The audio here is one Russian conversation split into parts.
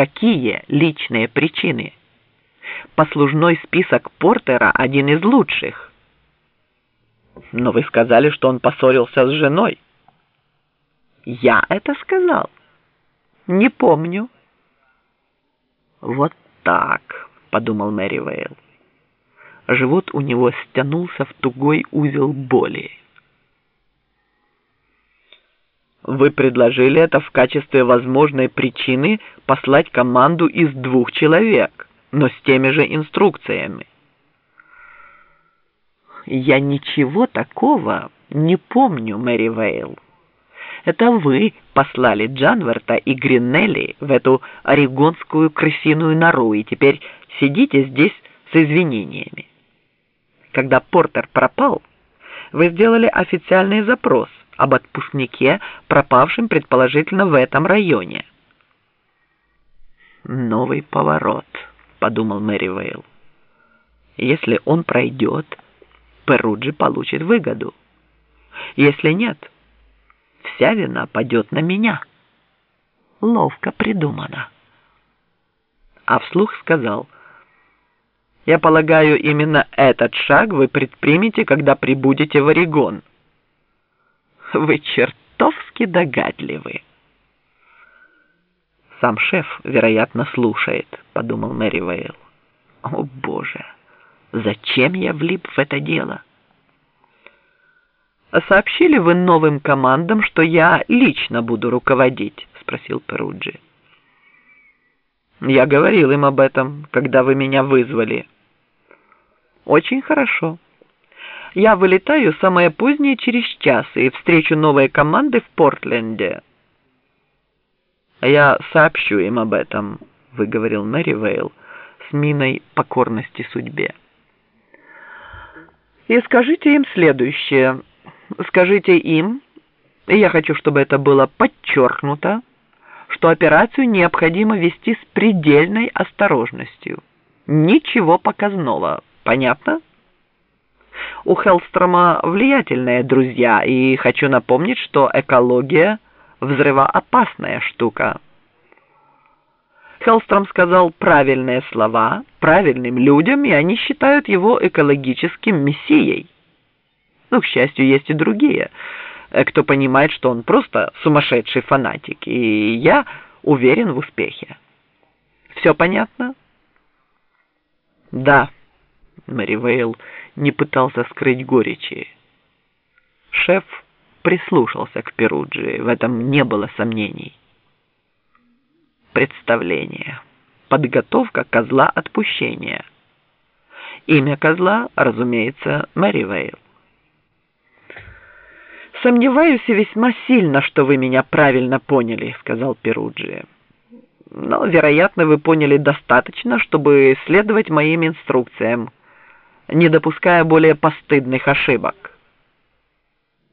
Какие личные причины? Послужной список Портера один из лучших. Но вы сказали, что он поссорился с женой. Я это сказал? Не помню. Вот так, подумал Мэри Вейл. Живот у него стянулся в тугой узел боли. Вы предложили это в качестве возможной причины послать команду из двух человек, но с теми же инструкциями. Я ничего такого не помню, Мэри Вейл. Это вы послали Джанверта и Гринелли в эту орегонскую крысиную нору и теперь сидите здесь с извинениями. Когда Портер пропал, вы сделали официальный запрос об отпускнике, пропавшем предположительно в этом районе. «Новый поворот», — подумал Мэри Вейл. «Если он пройдет, Перуджи получит выгоду. Если нет, вся вина падет на меня. Ловко придумано». А вслух сказал — я полагаю, именно этот шаг вы предпримете, когда прибудете в Орегон. Вы чертовски догадливы. Сам шеф, вероятно, слушает, подумал Мэри Вейл. О, Боже, зачем я влип в это дело? Сообщили вы новым командам, что я лично буду руководить? Спросил Перуджи. Я говорил им об этом, когда вы меня вызвали. Очень хорошо. Я вылетаю самое позднее через час и встречу новые команды в Портленде. Я сообщу им об этом, выговорил Мэри Вейл с миной покорности судьбе. И скажите им следующее. Скажите им, и я хочу, чтобы это было подчеркнуто, что операцию необходимо вести с предельной осторожностью. Ничего показного. Понятно? У Хеллстрома влиятельные друзья, и хочу напомнить, что экология – взрывоопасная штука. Хеллстром сказал правильные слова правильным людям, и они считают его экологическим мессией. Ну, к счастью, есть и другие – Э, кто понимает, что он просто сумасшедший фанатик, и я уверен в успехе. Все понятно? Да, Мэри Вейл не пытался скрыть горечи. Шеф прислушался к Перуджи, в этом не было сомнений. Представление. Подготовка козла отпущения. Имя козла, разумеется, Мэри Вейл. «Сомневаюсь весьма сильно, что вы меня правильно поняли», — сказал Перуджи. «Но, вероятно, вы поняли достаточно, чтобы следовать моим инструкциям, не допуская более постыдных ошибок».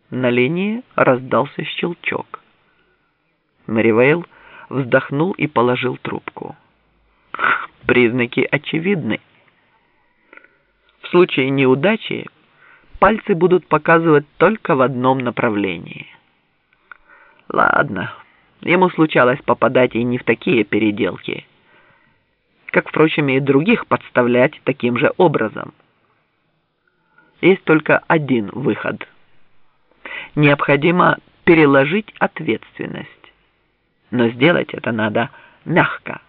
На линии раздался щелчок. Мэривейл вздохнул и положил трубку. Признаки очевидны. В случае неудачи пальцы будут показывать только в одном направлении. Ладно, ему случалось попадать и не в такие переделки, как, впрочем, и других подставлять таким же образом. Есть только один выход. Необходимо переложить ответственность. Но сделать это надо мягко,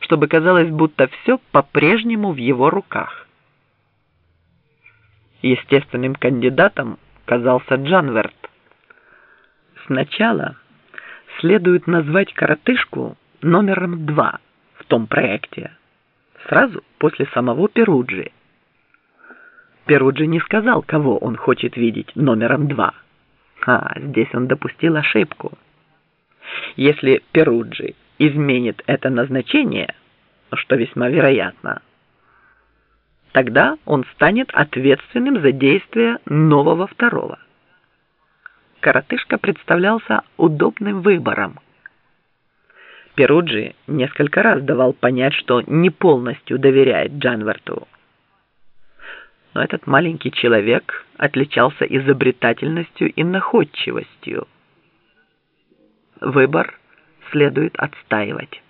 чтобы казалось, будто все по-прежнему в его руках. Естественным кандидатом казался Джанверт. Сначала следует назвать коротышку номером два в том проекте, сразу после самого Перуджи. Перуджи не сказал, кого он хочет видеть номером два. А, здесь он допустил ошибку. Если Перуджи изменит это назначение, что весьма вероятно, Тогда он станет ответственным за действия нового второго. Коротышка представлялся удобным выбором. Перуджи несколько раз давал понять, что не полностью доверяет Джанверту. Но этот маленький человек отличался изобретательностью и находчивостью. Выбор следует отстаивать.